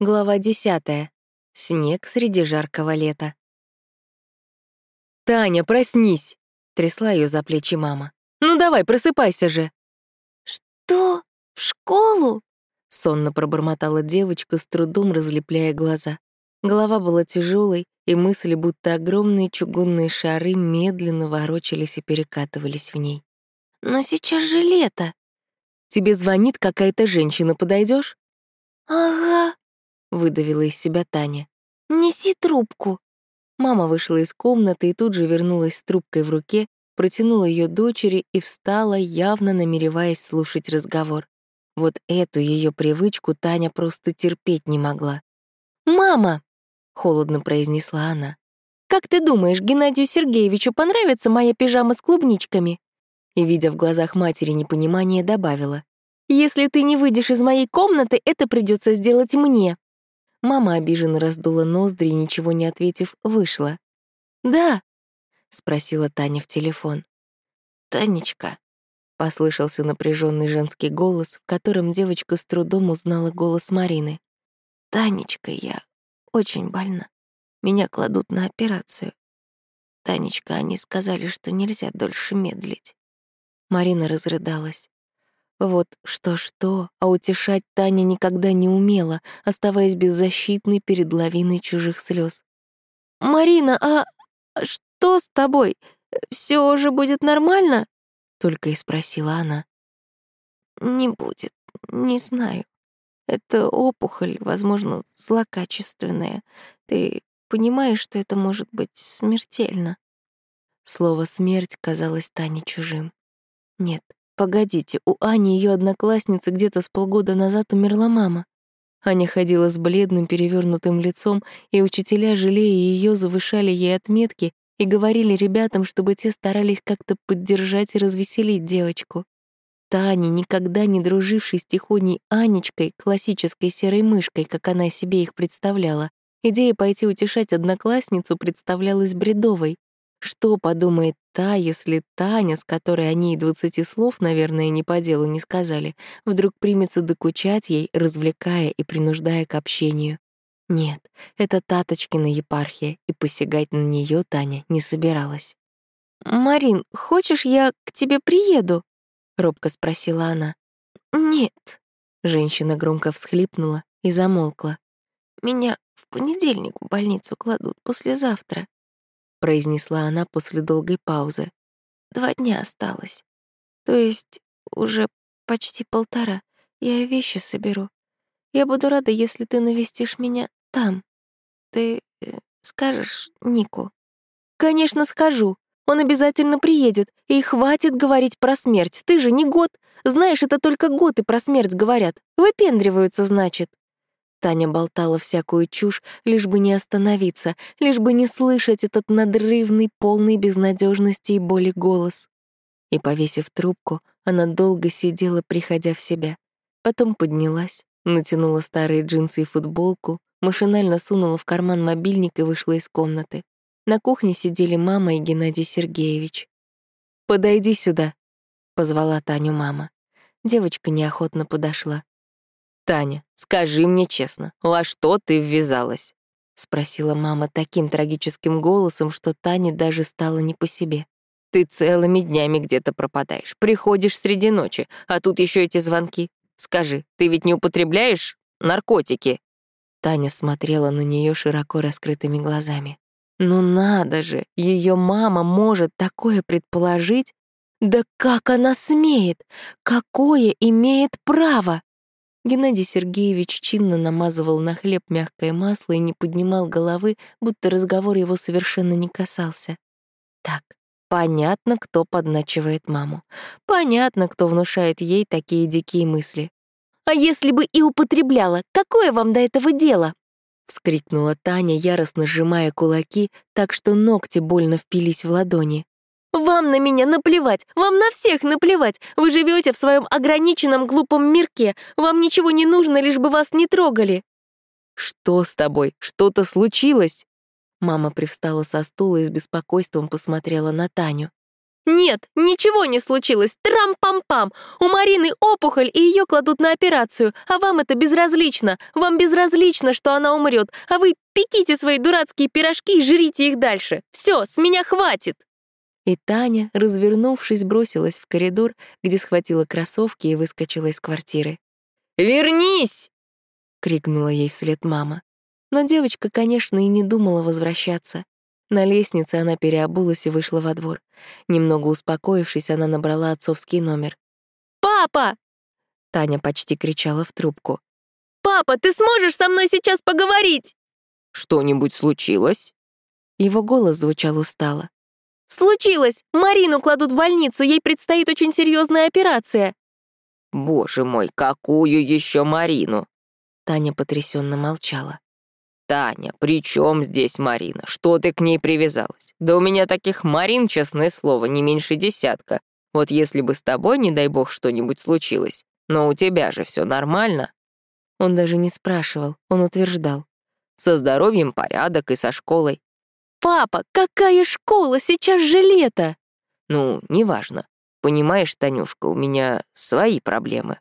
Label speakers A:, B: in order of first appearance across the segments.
A: Глава десятая. Снег среди жаркого лета. «Таня, проснись!» — трясла ее за плечи мама. «Ну давай, просыпайся же!»
B: «Что? В школу?»
A: — сонно пробормотала девочка, с трудом разлепляя глаза. Голова была тяжелой, и мысли, будто огромные чугунные шары, медленно ворочались и перекатывались в ней.
B: «Но сейчас же лето!»
A: «Тебе звонит какая-то женщина, подойдешь?
B: «Ага», —
A: выдавила из себя Таня.
B: «Неси трубку».
A: Мама вышла из комнаты и тут же вернулась с трубкой в руке, протянула ее дочери и встала, явно намереваясь слушать разговор. Вот эту ее привычку Таня просто терпеть не могла. «Мама!» — холодно произнесла она. «Как ты думаешь, Геннадию Сергеевичу понравится моя пижама с клубничками?» И, видя в глазах матери непонимание, добавила. «Если ты не выйдешь из моей комнаты, это придется сделать мне». Мама обиженно раздула ноздри и, ничего не ответив, вышла. «Да», — спросила Таня в телефон.
B: «Танечка», —
A: послышался напряженный женский голос, в котором девочка с трудом узнала голос Марины.
B: «Танечка, я очень больна. Меня кладут на операцию. Танечка, они сказали, что нельзя дольше медлить».
A: Марина разрыдалась. Вот что-что, а утешать Таня никогда не умела, оставаясь беззащитной перед лавиной чужих слез. «Марина, а что с тобой? Все уже будет нормально?» — только и спросила она.
B: «Не будет, не знаю. Это опухоль, возможно, злокачественная. Ты понимаешь, что это может быть смертельно?»
A: Слово «смерть» казалось Тане чужим. Нет, Погодите, у Ани, ее одноклассницы, где-то с полгода назад умерла мама. Аня ходила с бледным перевернутым лицом, и учителя, жалея ее, завышали ей отметки и говорили ребятам, чтобы те старались как-то поддержать и развеселить девочку. Таня, никогда не дружившей с тихоней Анечкой, классической серой мышкой, как она себе их представляла, идея пойти утешать одноклассницу представлялась бредовой. Что подумает та, если Таня, с которой они и двадцати слов, наверное, не по делу не сказали, вдруг примется докучать ей, развлекая и принуждая к общению? Нет, это Таточкина епархия, и посягать на нее Таня не собиралась. «Марин, хочешь, я к тебе приеду?» — робко спросила она.
B: «Нет», —
A: женщина громко всхлипнула и замолкла.
B: «Меня в понедельник в больницу кладут, послезавтра
A: произнесла она после долгой паузы.
B: Два дня осталось. То есть уже почти полтора. Я вещи соберу. Я буду рада, если ты навестишь меня там. Ты э, скажешь Нику?
A: Конечно, скажу. Он обязательно приедет. И хватит говорить про смерть. Ты же не год. Знаешь, это только год и про смерть говорят. Выпендриваются, значит. Таня болтала всякую чушь, лишь бы не остановиться, лишь бы не слышать этот надрывный, полный безнадежности и боли голос. И, повесив трубку, она долго сидела, приходя в себя. Потом поднялась, натянула старые джинсы и футболку, машинально сунула в карман мобильник и вышла из комнаты. На кухне сидели мама и Геннадий Сергеевич. «Подойди сюда», — позвала Таню мама. Девочка неохотно подошла. «Таня, скажи мне честно, во что ты ввязалась?» — спросила мама таким трагическим голосом, что Тане даже стало не по себе. «Ты целыми днями где-то пропадаешь, приходишь среди ночи, а тут еще эти звонки. Скажи, ты ведь не употребляешь наркотики?» Таня смотрела на нее широко раскрытыми глазами. «Ну надо же, ее мама может такое предположить? Да как она смеет? Какое имеет право?» Геннадий Сергеевич чинно намазывал на хлеб мягкое масло и не поднимал головы, будто разговор его совершенно не касался. Так, понятно, кто подначивает маму. Понятно, кто внушает ей такие дикие мысли. «А если бы и употребляла, какое вам до этого дело?» — вскрикнула Таня, яростно сжимая кулаки, так что ногти больно впились в ладони. Вам на меня наплевать, вам на всех наплевать. Вы живете в своем ограниченном глупом мирке. Вам ничего не нужно, лишь бы вас не трогали. Что с тобой? Что-то случилось? Мама привстала со стула и с беспокойством посмотрела на Таню. Нет, ничего не случилось. Трам-пам-пам. У Марины опухоль, и ее кладут на операцию. А вам это безразлично. Вам безразлично, что она умрет. А вы пеките свои дурацкие пирожки и жрите их дальше. Все, с меня хватит.
B: И Таня, развернувшись, бросилась в коридор, где схватила кроссовки и выскочила из квартиры.
A: «Вернись!» — крикнула ей вслед мама.
B: Но девочка, конечно, и не думала возвращаться. На лестнице она переобулась и вышла во двор. Немного успокоившись, она набрала отцовский номер.
A: «Папа!»
B: Таня почти кричала в трубку.
A: «Папа, ты сможешь со мной сейчас поговорить?»
C: «Что-нибудь случилось?»
B: Его голос звучал устало.
A: «Случилось! Марину кладут в больницу, ей предстоит очень серьезная операция!»
C: «Боже мой, какую еще Марину?»
B: Таня потрясенно молчала.
C: «Таня, при чем здесь Марина? Что ты к ней привязалась? Да у меня таких Марин, честное слово, не меньше десятка. Вот если бы с тобой, не дай бог, что-нибудь случилось. Но у тебя же все нормально».
B: Он даже не спрашивал, он утверждал.
C: «Со здоровьем порядок и со школой».
A: «Папа, какая школа? Сейчас же лето!»
C: «Ну, неважно. Понимаешь, Танюшка, у меня свои проблемы.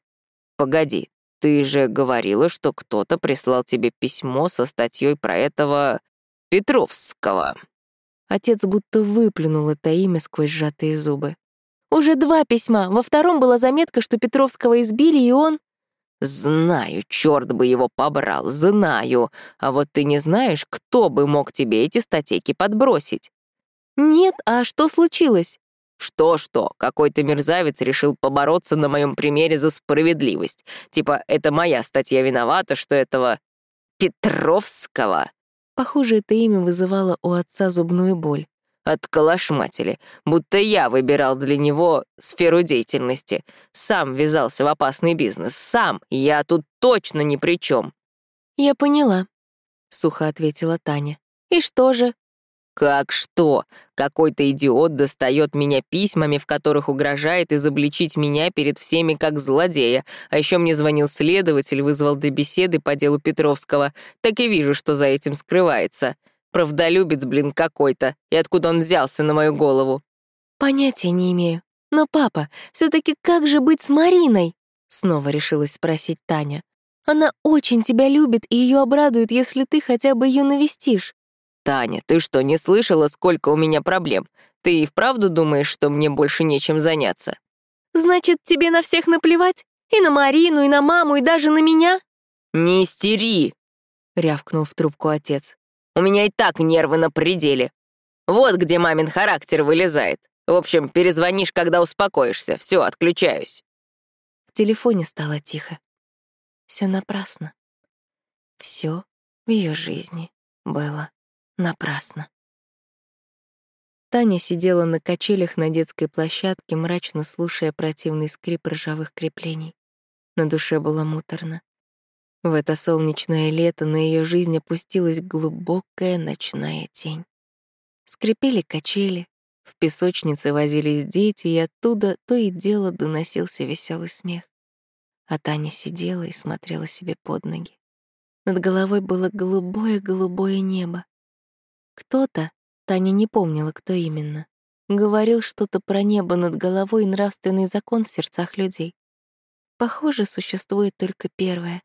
C: Погоди, ты же говорила, что кто-то прислал тебе письмо со статьей про этого Петровского.
B: Отец будто выплюнул это имя сквозь сжатые зубы.
A: Уже два письма. Во втором была заметка, что Петровского избили, и он...
C: Знаю, черт бы его побрал, знаю. А вот ты не знаешь, кто бы мог тебе эти статейки подбросить?
A: Нет, а что случилось?
C: Что-что, какой-то мерзавец решил побороться на моем примере за справедливость. Типа, это моя статья виновата, что этого Петровского.
B: Похоже, это имя вызывало у отца зубную боль.
C: От калашматели, будто я выбирал для него сферу деятельности. Сам ввязался в опасный бизнес, сам, я тут точно ни при чем.
A: «Я поняла», —
B: сухо ответила Таня.
A: «И что же?»
C: Как что? Какой-то идиот достает меня письмами, в которых угрожает изобличить меня перед всеми как злодея. А еще мне звонил следователь, вызвал для беседы по делу Петровского. Так и вижу, что за этим скрывается. Правдолюбец, блин, какой-то. И откуда он взялся на мою голову?
A: Понятия не имею. Но, папа, все таки как же быть с Мариной? Снова решилась спросить Таня. Она очень тебя любит, и ее обрадует, если ты хотя бы ее навестишь.
C: «Таня, ты что, не слышала, сколько у меня проблем? Ты и вправду думаешь, что мне больше нечем заняться?»
A: «Значит, тебе на всех наплевать? И на Марину, и на маму, и даже на меня?»
C: «Не истери!» — рявкнул в трубку отец. «У меня и так нервы на пределе. Вот где мамин характер вылезает. В общем, перезвонишь, когда успокоишься. Все, отключаюсь».
B: В телефоне стало тихо. Все напрасно. Все в ее жизни было Напрасно. Таня сидела на качелях на детской площадке, мрачно слушая противный скрип ржавых креплений. На душе было муторно. В это солнечное лето на ее жизнь опустилась глубокая ночная тень. Скрипели качели, в песочнице возились дети, и оттуда то и дело доносился веселый смех. А Таня сидела и смотрела себе под ноги. Над головой было голубое-голубое небо. Кто-то, Таня не помнила, кто именно, говорил что-то про небо над головой и нравственный закон в сердцах людей. Похоже, существует только первое.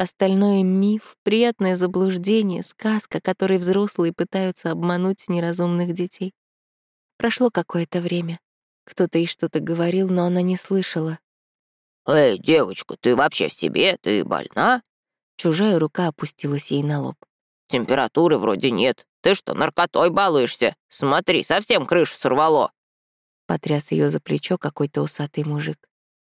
B: Остальное — миф, приятное заблуждение, сказка, которой взрослые пытаются обмануть неразумных детей. Прошло какое-то время. Кто-то ей что-то говорил, но она не слышала.
C: «Эй, девочка, ты вообще в себе? Ты больна?»
B: Чужая рука опустилась ей на лоб.
C: «Температуры вроде нет. Ты что, наркотой балуешься? Смотри, совсем крышу сорвало!»
B: Потряс ее за плечо какой-то усатый мужик.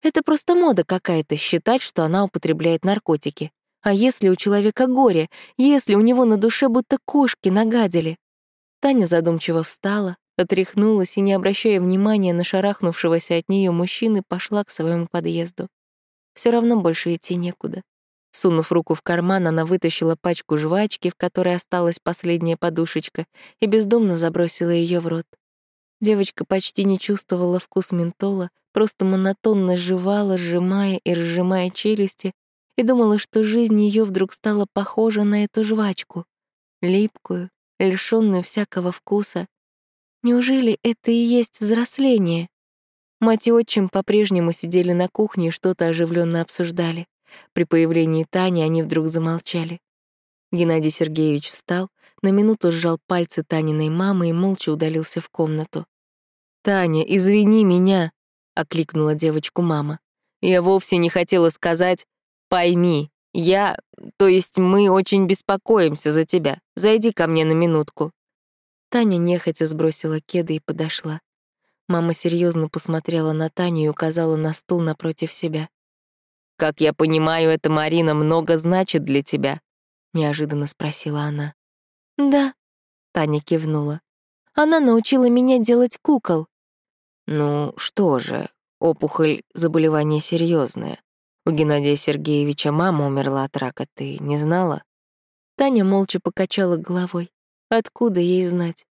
B: «Это просто мода какая-то считать, что она употребляет наркотики. А если у человека горе, если у него на душе будто кошки нагадили?» Таня задумчиво встала, отряхнулась и, не обращая внимания на шарахнувшегося от нее мужчины, пошла к своему подъезду. Все равно больше идти некуда. Сунув руку в карман, она вытащила пачку жвачки, в которой осталась последняя подушечка, и бездумно забросила ее в рот. Девочка почти не чувствовала вкус ментола, просто монотонно жевала, сжимая и разжимая челюсти, и думала, что жизнь ее вдруг стала похожа на эту жвачку, липкую, лишённую всякого вкуса.
A: Неужели это и есть взросление? Мать и отчим по-прежнему сидели на кухне и что-то оживленно обсуждали. При появлении Тани они вдруг замолчали. Геннадий Сергеевич встал, на минуту сжал пальцы Таниной мамы и молча удалился в комнату. «Таня, извини меня», — окликнула девочку мама. «Я вовсе не хотела сказать «пойми». Я, то есть мы очень беспокоимся за тебя. Зайди ко мне на минутку». Таня нехотя сбросила кеды и подошла. Мама серьезно посмотрела на Таню и указала на стул напротив себя. «Как я понимаю, эта Марина много значит для тебя?» — неожиданно спросила она.
B: «Да», — Таня кивнула. «Она научила меня делать кукол».
C: «Ну что же, опухоль — заболевание серьезное. У Геннадия Сергеевича мама умерла от рака, ты не знала?»
A: Таня молча покачала головой. Откуда ей знать?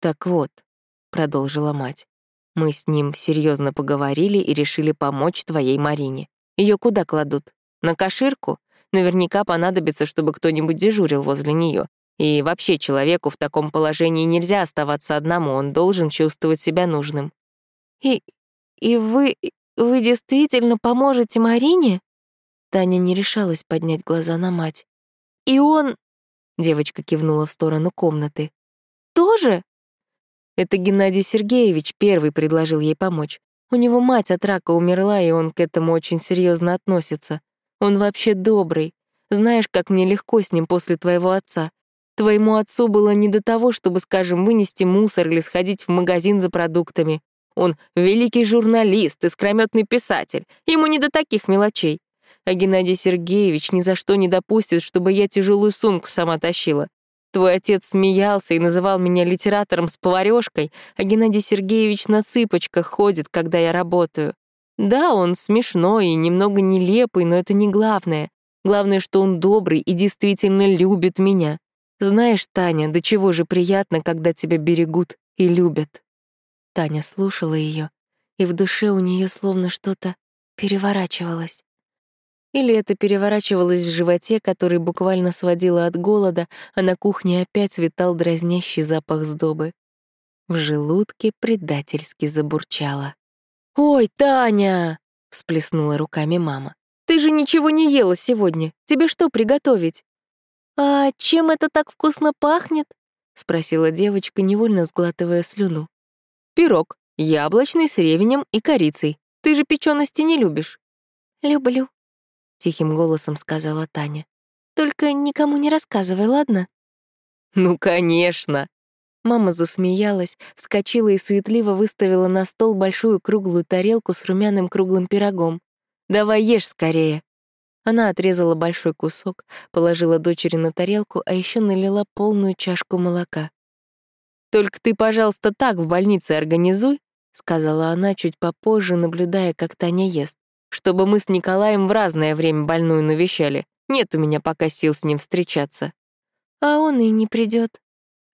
C: «Так вот», — продолжила мать, «мы с ним серьезно поговорили и решили помочь твоей Марине. Ее куда кладут? На каширку? Наверняка понадобится, чтобы кто-нибудь дежурил возле нее. И вообще человеку в таком положении нельзя оставаться одному, он должен чувствовать себя нужным».
B: «И... и вы... вы действительно поможете Марине?»
A: Таня не решалась поднять глаза на мать.
B: «И он...»
A: Девочка кивнула в сторону комнаты.
B: «Тоже?»
A: Это Геннадий Сергеевич первый предложил ей помочь. У него мать от рака умерла, и он к этому очень серьезно относится. Он вообще добрый. Знаешь, как мне легко с ним после твоего отца. Твоему отцу было не до того, чтобы, скажем, вынести мусор или сходить в магазин за продуктами. Он великий журналист, искрометный писатель. Ему не до таких мелочей а Геннадий Сергеевич ни за что не допустит, чтобы я тяжелую сумку сама тащила. Твой отец смеялся и называл меня литератором с поварёшкой, а Геннадий Сергеевич на цыпочках ходит, когда я работаю. Да, он смешной и немного нелепый, но это не главное. Главное, что он добрый и действительно любит меня. Знаешь, Таня, до чего же приятно, когда тебя берегут и любят. Таня слушала ее, и в душе у нее словно что-то переворачивалось. Или это переворачивалось в животе, который буквально сводило от голода, а на кухне опять витал дразнящий запах сдобы. В желудке предательски забурчало. «Ой, Таня!» — всплеснула руками мама. «Ты же ничего не ела сегодня. Тебе что приготовить?»
B: «А чем это так вкусно пахнет?»
A: — спросила девочка, невольно сглатывая слюну. «Пирог, яблочный с ревенем и корицей. Ты же печености не любишь».
B: «Люблю»,
A: тихим голосом сказала Таня.
B: Только никому не рассказывай, ладно?
A: Ну, конечно. Мама засмеялась, вскочила и суетливо выставила на стол большую круглую тарелку с румяным круглым пирогом. «Давай ешь скорее». Она отрезала большой кусок, положила дочери на тарелку, а еще налила полную чашку молока. «Только ты, пожалуйста, так в больнице организуй», — сказала она чуть попозже, наблюдая, как Таня ест чтобы мы с Николаем в разное время больную навещали. Нет у меня пока сил с ним встречаться».
B: «А он и не придет,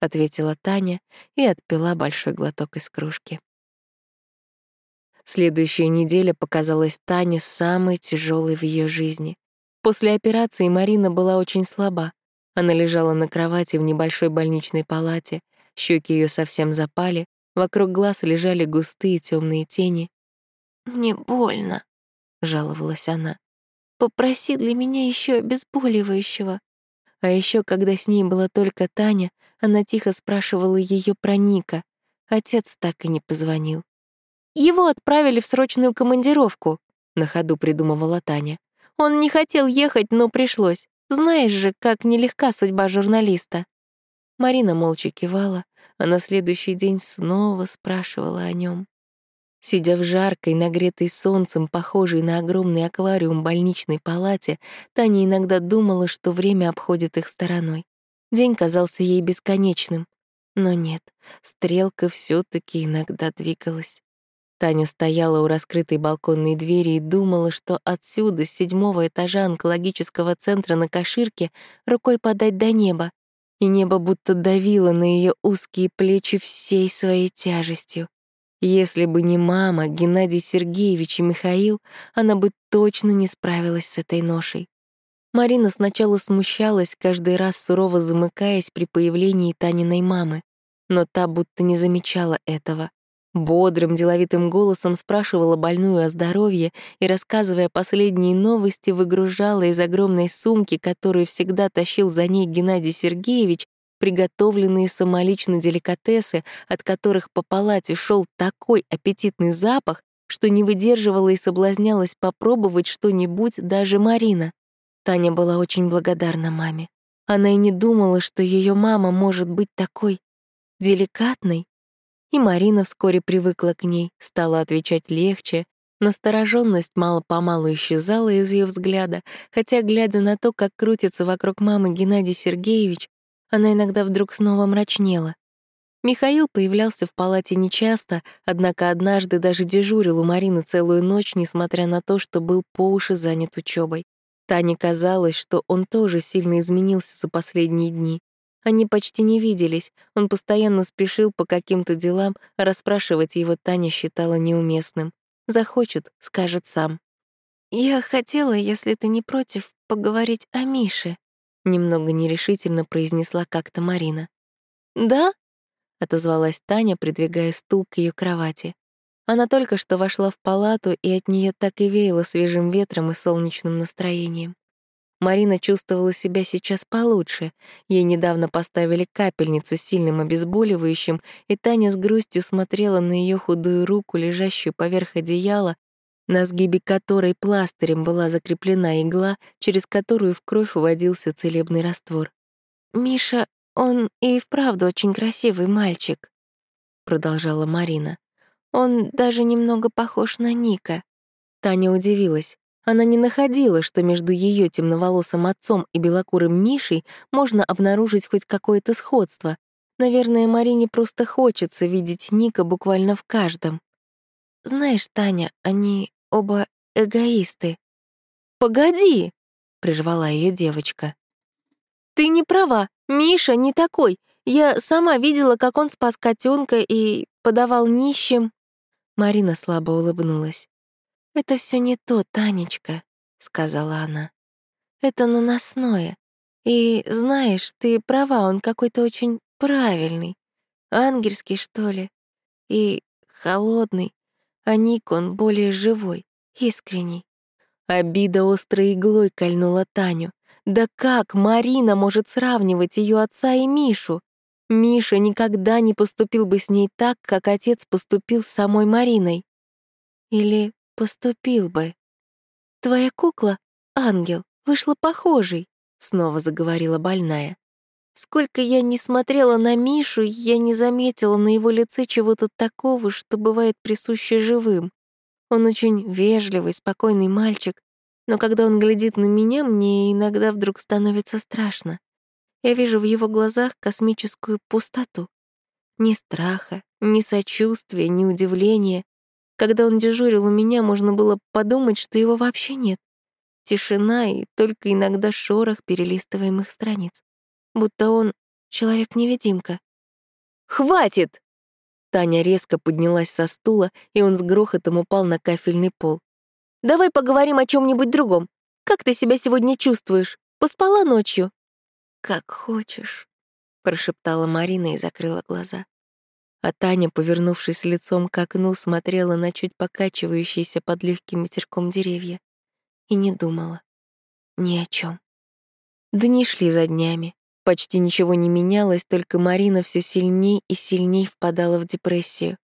A: ответила Таня и отпила большой глоток из кружки. Следующая неделя показалась Тане самой тяжелой в ее жизни. После операции Марина была очень слаба. Она лежала на кровати в небольшой больничной палате, щеки ее совсем запали, вокруг глаз лежали густые темные тени.
B: «Мне больно», — жаловалась она. «Попроси для меня еще обезболивающего».
A: А еще, когда с ней была только Таня, она тихо спрашивала ее про Ника. Отец так и не позвонил.
B: «Его отправили в срочную командировку», —
A: на ходу придумывала Таня.
B: «Он не хотел ехать, но пришлось. Знаешь же, как нелегка судьба журналиста».
A: Марина молча кивала, а на следующий день снова спрашивала о нем. Сидя в жаркой, нагретой солнцем, похожей на огромный аквариум больничной палате, Таня иногда думала, что время обходит их стороной. День казался ей бесконечным. Но нет, стрелка все таки иногда двигалась. Таня стояла у раскрытой балконной двери и думала, что отсюда, с седьмого этажа онкологического центра на Каширке, рукой подать до неба. И небо будто давило на ее узкие плечи всей своей тяжестью. Если бы не мама, Геннадий Сергеевич и Михаил, она бы точно не справилась с этой ношей. Марина сначала смущалась, каждый раз сурово замыкаясь при появлении Таниной мамы. но та будто не замечала этого. Бодрым, деловитым голосом спрашивала больную о здоровье и, рассказывая последние новости, выгружала из огромной сумки, которую всегда тащил за ней Геннадий Сергеевич, приготовленные самолично деликатесы, от которых по палате шел такой аппетитный запах, что не выдерживала и соблазнялась попробовать что-нибудь даже Марина. Таня была очень благодарна маме. Она и не думала, что ее мама может быть такой деликатной. И Марина вскоре привыкла к ней, стала отвечать легче. Настороженность мало-помалу исчезала из ее взгляда, хотя, глядя на то, как крутится вокруг мамы Геннадий Сергеевич, она иногда вдруг снова мрачнела. Михаил появлялся в палате нечасто, однако однажды даже дежурил у Марины целую ночь, несмотря на то, что был по уши занят учебой. Тане казалось, что он тоже сильно изменился за последние дни. Они почти не виделись, он постоянно спешил по каким-то делам, расспрашивать его Таня считала неуместным. Захочет, скажет сам. «Я хотела, если ты не против, поговорить о Мише», немного нерешительно произнесла как-то Марина. «Да?» — отозвалась Таня, придвигая стул к ее кровати. Она только что вошла в палату, и от нее так и веяло свежим ветром и солнечным настроением. Марина чувствовала себя сейчас получше. Ей недавно поставили капельницу с сильным обезболивающим, и Таня с грустью смотрела на ее худую руку, лежащую поверх одеяла, на сгибе которой пластырем была закреплена игла, через которую в кровь уводился целебный раствор. «Миша, он и вправду очень красивый мальчик», — продолжала Марина. «Он даже немного похож на Ника». Таня удивилась. Она не находила, что между ее темноволосым отцом и белокурым Мишей можно обнаружить хоть какое-то сходство. Наверное, Марине просто хочется видеть Ника буквально в каждом. «Знаешь, Таня, они оба эгоисты. «Погоди!» — прервала ее девочка. «Ты не права, Миша не такой. Я сама видела, как он спас котенка и подавал нищим». Марина слабо улыбнулась. «Это все не то, Танечка», — сказала она. «Это наносное. И знаешь, ты права, он какой-то очень правильный. Ангельский, что ли. И холодный а Ник он более живой, искренний. Обида острой иглой кольнула Таню. Да как Марина может сравнивать ее отца и Мишу? Миша никогда не поступил бы с ней так, как отец поступил с самой Мариной. Или поступил бы. «Твоя кукла, ангел, вышла похожей», — снова заговорила больная. Сколько я не смотрела на Мишу, я не заметила на его лице чего-то такого, что бывает присуще живым. Он очень вежливый, спокойный мальчик, но когда он глядит на меня, мне иногда вдруг становится страшно. Я вижу в его глазах космическую пустоту. Ни страха, ни сочувствия, ни удивления. Когда он дежурил у меня, можно было подумать, что его вообще нет. Тишина и только иногда шорох перелистываемых страниц будто он человек-невидимка. «Хватит!» Таня резко поднялась со стула, и он с грохотом упал на кафельный пол. «Давай поговорим о чем нибудь другом. Как ты себя сегодня чувствуешь? Поспала ночью?» «Как хочешь», — прошептала Марина и закрыла глаза. А Таня, повернувшись лицом к окну, смотрела на чуть покачивающиеся под легким ветерком деревья и не думала ни о чем. Дни шли за днями. Почти ничего не менялось, только Марина все сильней и сильней впадала в депрессию.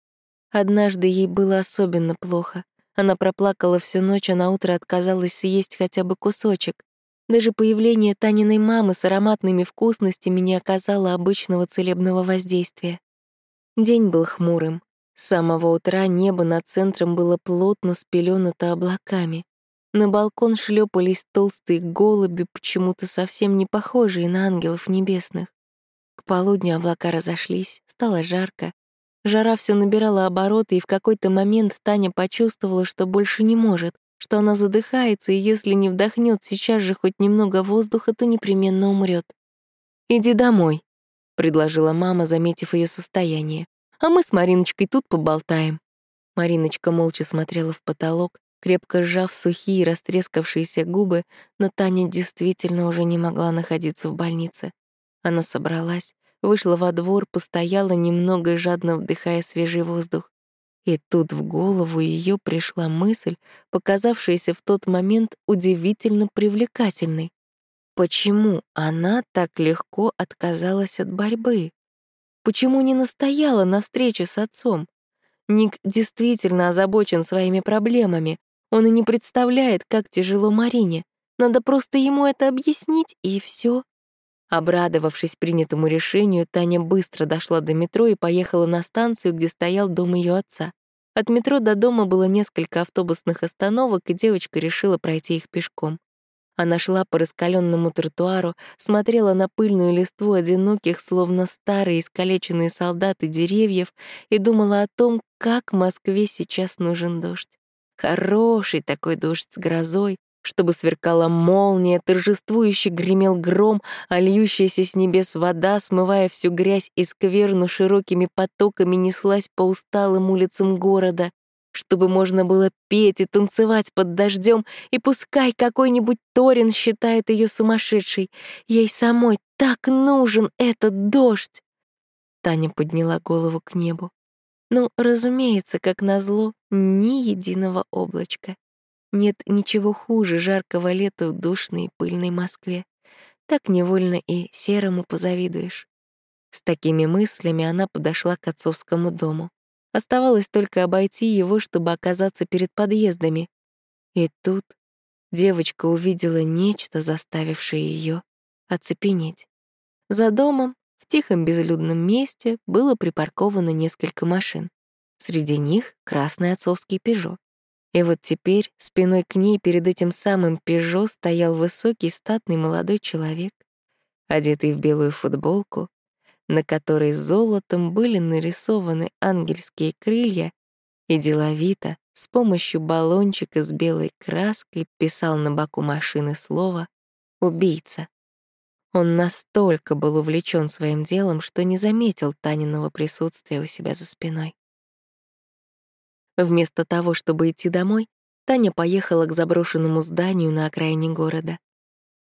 A: Однажды ей было особенно плохо. Она проплакала всю ночь, а на утро отказалась съесть хотя бы кусочек. Даже появление Таниной мамы с ароматными вкусностями не оказало обычного целебного воздействия. День был хмурым. С самого утра небо над центром было плотно спелёнато облаками. На балкон шлепались толстые голуби, почему-то совсем не похожие на ангелов небесных. К полудню облака разошлись, стало жарко. Жара все набирала обороты, и в какой-то момент Таня почувствовала, что больше не может, что она задыхается, и если не вдохнет сейчас же хоть немного воздуха, то непременно умрет. «Иди домой», — предложила мама, заметив ее состояние. «А мы с Мариночкой тут поболтаем». Мариночка молча смотрела в потолок, крепко сжав сухие растрескавшиеся губы, но Таня действительно уже не могла находиться в больнице. Она собралась, вышла во двор, постояла немного, жадно вдыхая свежий воздух. И тут в голову ее пришла мысль, показавшаяся в тот момент удивительно привлекательной. Почему она так легко отказалась от борьбы? Почему не настояла на встрече с отцом? Ник действительно озабочен своими проблемами. Он и не представляет, как тяжело Марине. Надо просто ему это объяснить, и все. Обрадовавшись принятому решению, Таня быстро дошла до метро и поехала на станцию, где стоял дом ее отца. От метро до дома было несколько автобусных остановок, и девочка решила пройти их пешком. Она шла по раскаленному тротуару, смотрела на пыльную листву одиноких, словно старые искалеченные солдаты деревьев, и думала о том, как Москве сейчас нужен дождь. Хороший такой дождь с грозой, чтобы сверкала молния, торжествующе гремел гром, а льющаяся с небес вода, смывая всю грязь и скверну широкими потоками, неслась по усталым улицам города, чтобы можно было петь и танцевать под дождем, и пускай какой-нибудь Торин считает ее сумасшедшей, ей самой так нужен этот дождь. Таня подняла голову к небу. Ну, разумеется, как назло, ни единого облачка. Нет ничего хуже жаркого лета в душной и пыльной Москве. Так невольно и серому позавидуешь. С такими мыслями она подошла к отцовскому дому. Оставалось только обойти его, чтобы оказаться перед подъездами. И тут девочка увидела нечто, заставившее ее оцепенеть. За домом, в тихом безлюдном месте, было припарковано несколько машин. Среди них красный отцовский «Пежо». И вот теперь спиной к ней перед этим самым «Пежо» стоял высокий статный молодой человек, одетый в белую футболку, на которой золотом были нарисованы ангельские крылья, и деловито с помощью баллончика с белой краской писал на боку машины слово «убийца». Он настолько был увлечен своим делом, что не заметил Таниного присутствия у себя за спиной. Вместо того, чтобы идти домой, Таня поехала к заброшенному зданию на окраине города.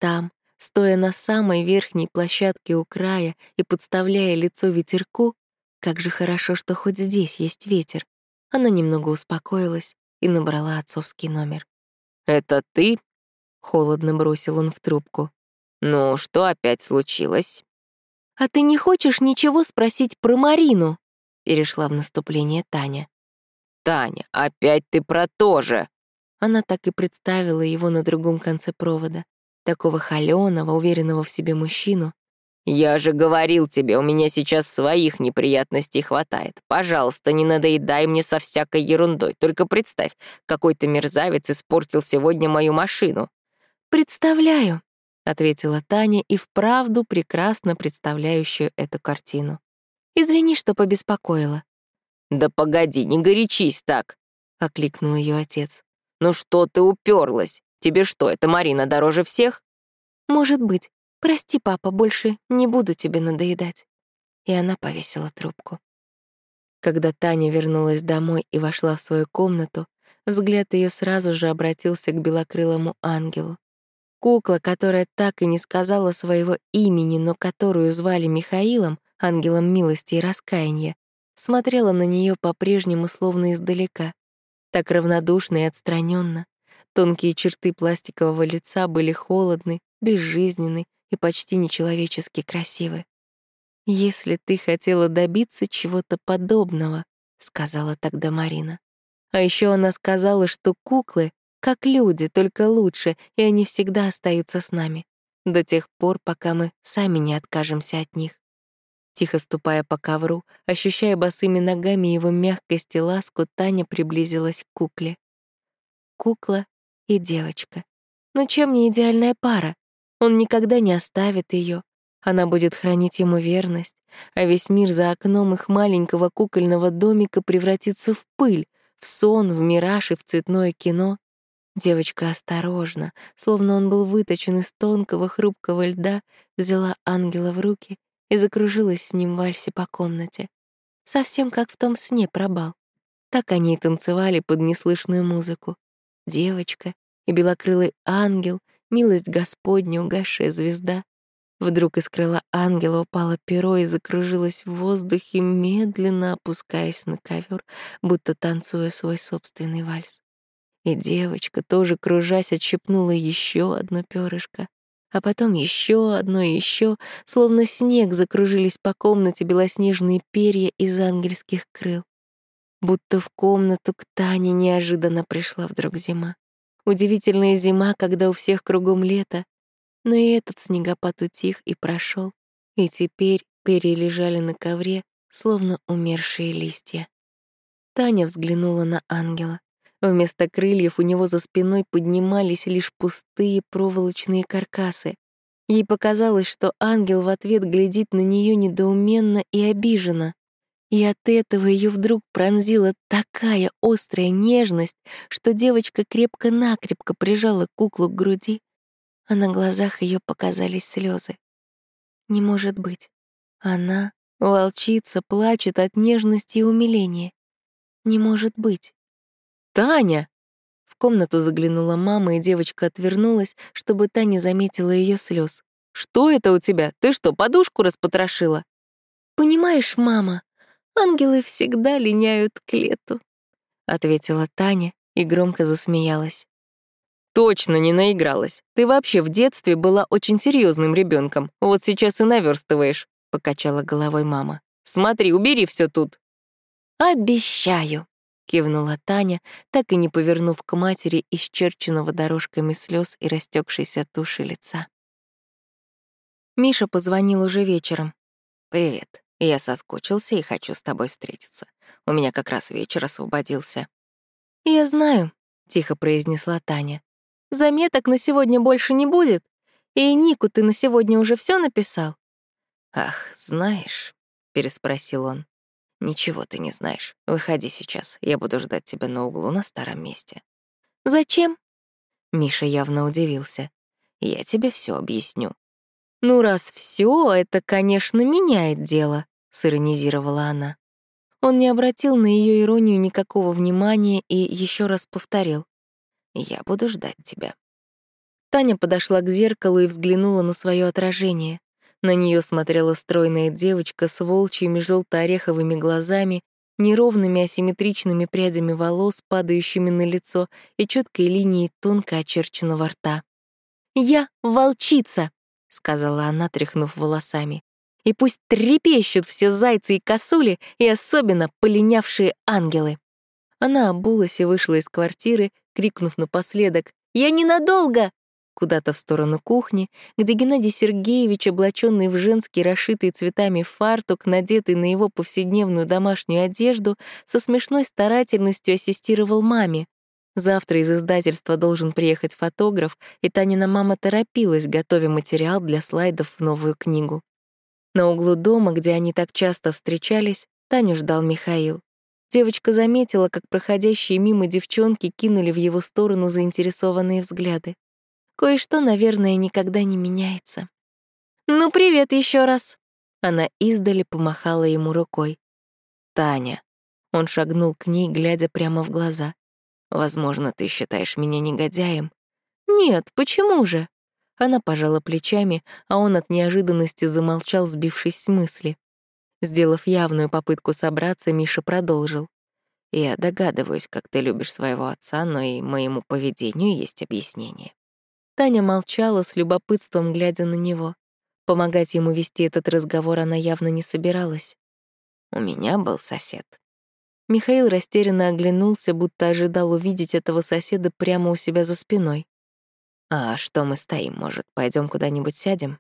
A: Там, стоя на самой верхней площадке у края и подставляя лицо ветерку, как же хорошо, что хоть здесь есть ветер. Она немного успокоилась и набрала отцовский номер.
C: «Это ты?» — холодно бросил он в трубку. «Ну, что опять случилось?»
A: «А ты не хочешь ничего спросить про Марину?» — перешла в наступление Таня.
C: «Таня, опять ты про то же!»
A: Она так и представила его на другом конце провода. Такого холёного, уверенного в себе мужчину.
C: «Я же говорил тебе, у меня сейчас своих неприятностей хватает. Пожалуйста, не надоедай мне со всякой ерундой. Только представь, какой-то мерзавец испортил сегодня мою машину».
A: «Представляю», — ответила Таня и вправду прекрасно представляющую эту картину. «Извини, что побеспокоила.
C: «Да погоди, не горячись так!» — окликнул ее отец. «Ну что ты уперлась? Тебе что, эта Марина дороже всех?»
A: «Может быть. Прости, папа, больше не буду тебе надоедать». И она повесила трубку. Когда Таня вернулась домой и вошла в свою комнату, взгляд ее сразу же обратился к белокрылому ангелу. Кукла, которая так и не сказала своего имени, но которую звали Михаилом, ангелом милости и раскаяния, смотрела на нее по-прежнему словно издалека, так равнодушно и отстраненно. Тонкие черты пластикового лица были холодны, безжизненны и почти нечеловечески красивы. «Если ты хотела добиться чего-то подобного», — сказала тогда Марина. А еще она сказала, что куклы как люди, только лучше, и они всегда остаются с нами, до тех пор, пока мы сами не откажемся от них. Тихо ступая по ковру, ощущая босыми ногами его мягкость и ласку, Таня приблизилась к кукле. Кукла и девочка. Но чем не идеальная пара? Он никогда не оставит ее. Она будет хранить ему верность, а весь мир за окном их маленького кукольного домика превратится в пыль, в сон, в мираж и в цветное кино. Девочка осторожно, словно он был выточен из тонкого хрупкого льда, взяла ангела в руки и закружилась с ним в вальсе по комнате. Совсем как в том сне про бал. Так они и танцевали под неслышную музыку. Девочка и белокрылый ангел, милость Господня, угасшая звезда. Вдруг из крыла ангела упало перо и закружилось в воздухе, медленно опускаясь на ковер, будто танцуя свой собственный вальс. И девочка, тоже кружась, отщепнула еще одно перышко, а потом еще одно и еще, словно снег закружились по комнате белоснежные перья из ангельских крыл. Будто в комнату к Тане неожиданно пришла вдруг зима. Удивительная зима, когда у всех кругом лето, но и этот снегопад утих и прошел, и теперь перья лежали на ковре, словно умершие листья. Таня взглянула на ангела. Вместо крыльев у него за спиной поднимались лишь пустые проволочные каркасы. Ей показалось, что ангел в ответ глядит на нее недоуменно и обиженно. И от этого ее вдруг пронзила такая острая нежность, что девочка крепко-накрепко прижала куклу к груди, а на глазах ее показались слезы. Не может быть. Она, волчица, плачет от нежности и умиления. Не может быть. «Таня!» В комнату заглянула мама, и девочка отвернулась, чтобы Таня заметила ее слез. «Что это у тебя? Ты что, подушку распотрошила?» «Понимаешь, мама, ангелы всегда линяют к лету», — ответила Таня и громко засмеялась. Точно не наигралась. Ты вообще в детстве была очень серьезным ребенком. Вот сейчас и наверстываешь, покачала головой мама. Смотри, убери все тут. Обещаю, кивнула Таня, так и не повернув к матери исчерченного дорожками слез и растекшейся туши лица. Миша позвонил уже вечером. «Привет. Я соскучился и хочу с тобой встретиться. У меня как раз вечер освободился». «Я знаю», — тихо произнесла Таня. Заметок на сегодня больше не будет? И Нику ты на сегодня уже все написал?»
C: «Ах, знаешь», — переспросил он. «Ничего ты не знаешь. Выходи сейчас. Я буду ждать тебя на углу на старом месте».
A: «Зачем?»
C: Миша явно удивился. «Я тебе все объясню».
A: «Ну, раз все, это, конечно, меняет дело», — сиронизировала она. Он не обратил на ее иронию никакого внимания и еще раз повторил.
C: Я буду ждать тебя».
A: Таня подошла к зеркалу и взглянула на свое отражение. На нее смотрела стройная девочка с волчьими желто-ореховыми глазами, неровными асимметричными прядями волос, падающими на лицо и четкой линией тонко очерченного рта. «Я волчица!» — сказала она, тряхнув волосами. «И пусть трепещут все зайцы и косули, и особенно полинявшие ангелы!» Она обулась и вышла из квартиры, крикнув напоследок «Я ненадолго!» куда-то в сторону кухни, где Геннадий Сергеевич, облаченный в женский, расшитый цветами фартук, надетый на его повседневную домашнюю одежду, со смешной старательностью ассистировал маме. Завтра из издательства должен приехать фотограф, и Танина мама торопилась, готовя материал для слайдов в новую книгу. На углу дома, где они так часто встречались, Таню ждал Михаил. Девочка заметила, как проходящие мимо девчонки кинули в его сторону заинтересованные взгляды. Кое-что, наверное, никогда не меняется. «Ну, привет еще раз!» Она издали помахала ему рукой.
C: «Таня!» Он шагнул к ней, глядя прямо в глаза. «Возможно, ты считаешь меня негодяем?»
A: «Нет, почему же?» Она пожала плечами, а он от неожиданности замолчал, сбившись с мысли. Сделав явную попытку собраться, Миша продолжил.
C: «Я догадываюсь, как ты любишь своего отца, но и моему поведению есть объяснение».
A: Таня молчала с любопытством, глядя на него. Помогать ему вести этот разговор она явно не собиралась.
C: «У меня был сосед».
A: Михаил растерянно оглянулся, будто ожидал увидеть этого соседа прямо у себя за спиной.
C: «А что мы стоим, может, пойдем куда-нибудь сядем?»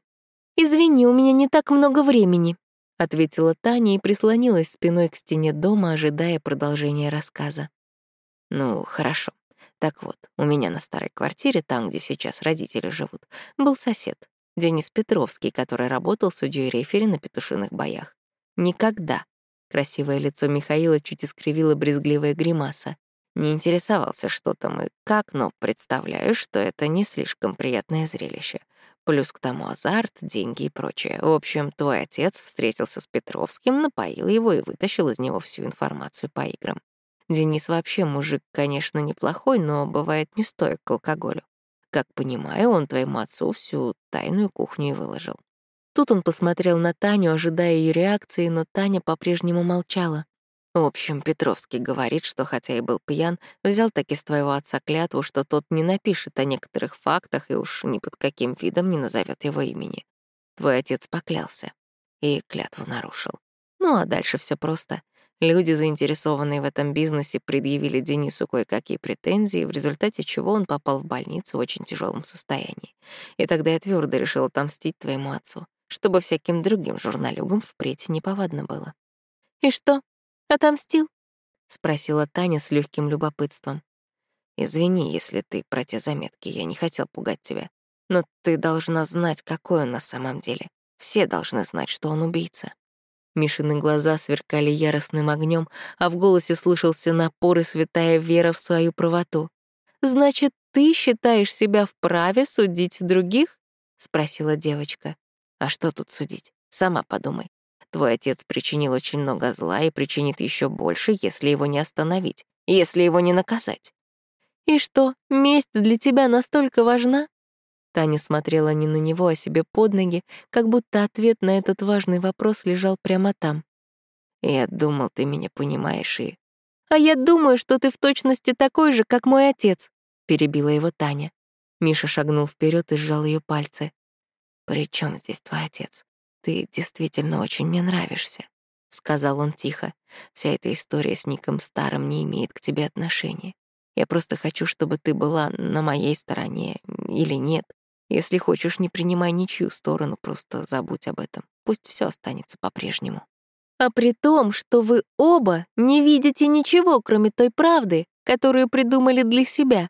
A: «Извини, у меня не так много времени», — ответила Таня и прислонилась спиной к стене дома, ожидая продолжения рассказа.
C: «Ну, хорошо. Так вот, у меня на старой квартире, там, где сейчас родители живут, был сосед, Денис Петровский, который работал судьей рефери на петушиных боях. Никогда. Красивое лицо Михаила чуть искривило брезгливая гримаса. Не интересовался, что там и как, но представляю, что это не слишком приятное зрелище. Плюс к тому азарт, деньги и прочее. В общем, твой отец встретился с Петровским, напоил его и вытащил из него всю информацию по играм. Денис вообще мужик, конечно, неплохой, но бывает не стоек к алкоголю. Как понимаю, он твоему отцу всю тайную кухню и выложил.
A: Тут он посмотрел на Таню, ожидая ее реакции, но Таня по-прежнему молчала.
C: В общем, Петровский говорит, что хотя и был пьян, взял таки с твоего отца клятву, что тот не напишет о некоторых фактах и уж ни под каким видом не назовет его имени. Твой отец поклялся и клятву нарушил. Ну а дальше все просто. Люди, заинтересованные в этом бизнесе, предъявили Денису кое-какие претензии, в результате чего он попал в больницу в очень тяжелом состоянии. И тогда я твердо решил отомстить твоему отцу, чтобы всяким другим журналюгам впредь неповадно было.
A: «И что, Отомстил?
C: спросила Таня с легким любопытством. Извини, если ты про те заметки, я не хотел пугать тебя. Но ты должна знать, какой он на самом деле. Все должны знать, что он убийца.
A: Мишины глаза сверкали яростным огнем, а в голосе слышался напор и святая вера в свою правоту. «Значит, ты считаешь себя вправе судить других?» — спросила девочка.
C: «А что тут судить? Сама подумай. Твой отец причинил очень много зла и причинит еще больше, если его не остановить, если его не наказать.
A: И что, месть для тебя настолько важна? Таня смотрела не на него, а себе под ноги, как будто ответ на этот важный вопрос лежал прямо там.
C: Я думал, ты меня понимаешь и...
A: А я думаю, что ты в точности такой же, как мой отец, перебила его Таня. Миша шагнул вперед и сжал ее пальцы.
C: «При чем здесь твой отец? «Ты действительно очень мне нравишься», — сказал он тихо. «Вся эта история с Ником Старым не имеет к тебе отношения. Я просто хочу, чтобы ты была на моей стороне или нет. Если хочешь, не принимай ничью сторону, просто забудь об этом. Пусть все останется по-прежнему».
A: «А при том, что вы оба не видите ничего, кроме той правды, которую придумали для себя».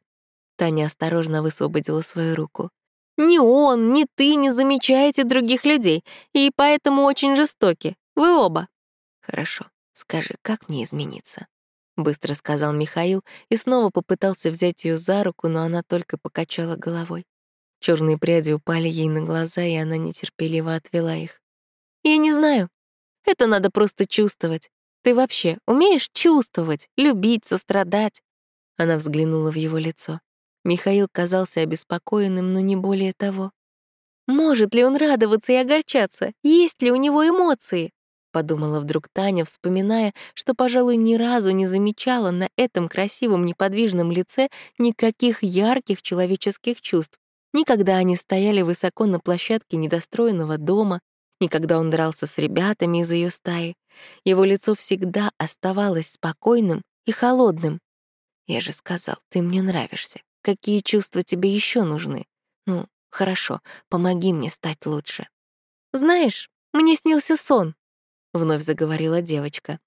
A: Таня осторожно высвободила свою руку. Ни он, ни ты не замечаете других людей, и поэтому очень жестоки. Вы оба».
C: «Хорошо, скажи, как мне измениться?» Быстро сказал Михаил и снова попытался взять ее за руку, но она только покачала головой. Черные пряди упали ей на глаза, и она нетерпеливо отвела их.
A: «Я не знаю. Это надо просто чувствовать. Ты вообще умеешь чувствовать, любить, сострадать?»
C: Она взглянула в его лицо. Михаил казался обеспокоенным, но не более того.
A: «Может ли он радоваться и огорчаться? Есть ли у него эмоции?» — подумала вдруг Таня, вспоминая, что, пожалуй, ни разу не замечала на этом красивом неподвижном лице никаких ярких человеческих чувств. Никогда они стояли высоко на площадке недостроенного дома, никогда он дрался с ребятами из ее стаи. Его лицо всегда оставалось спокойным и холодным.
C: «Я же сказал, ты мне нравишься. Какие чувства тебе еще нужны? Ну, хорошо, помоги мне стать лучше.
A: Знаешь, мне снился сон, — вновь заговорила девочка.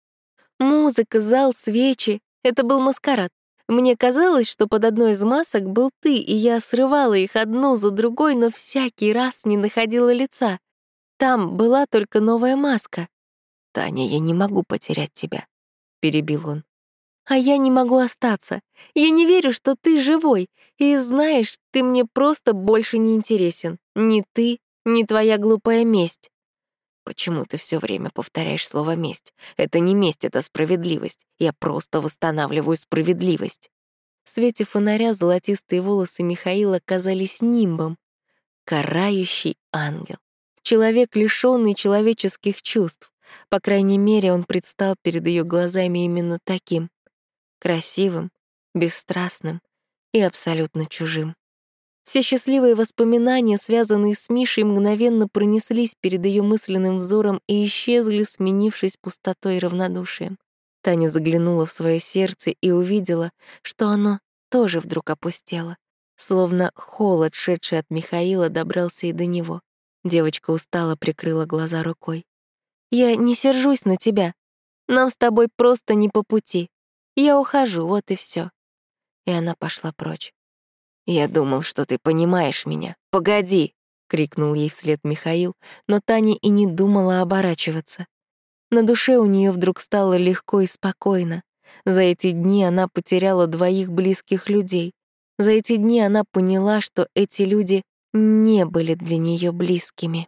A: Музыка, зал, свечи — это был маскарад. Мне казалось, что под одной из масок был ты, и я срывала их одну за другой, но всякий раз не находила лица. Там была только новая маска.
C: «Таня, я не могу потерять тебя», — перебил он.
A: А я не могу остаться. Я не верю, что ты живой. И знаешь, ты мне просто больше не интересен. Ни ты, ни твоя глупая месть.
C: Почему ты все время повторяешь слово «месть»? Это не месть, это справедливость. Я просто восстанавливаю справедливость.
A: В свете фонаря золотистые волосы Михаила казались нимбом. Карающий ангел. Человек, лишённый человеческих чувств. По крайней мере, он предстал перед ее глазами именно таким красивым, бесстрастным и абсолютно чужим. Все счастливые воспоминания, связанные с Мишей, мгновенно пронеслись перед ее мысленным взором и исчезли, сменившись пустотой и равнодушием. Таня заглянула в свое сердце и увидела, что оно тоже вдруг опустело, словно холод, шедший от Михаила, добрался и до него. Девочка устало прикрыла глаза рукой. «Я не сержусь на тебя. Нам с тобой просто не по пути. Я ухожу, вот и все. И она пошла прочь.
C: «Я думал, что ты понимаешь меня. Погоди!» — крикнул ей вслед Михаил, но Таня и не думала оборачиваться.
A: На душе у нее вдруг стало легко и спокойно. За эти дни она потеряла двоих близких людей. За эти дни она поняла, что эти люди не были для нее близкими.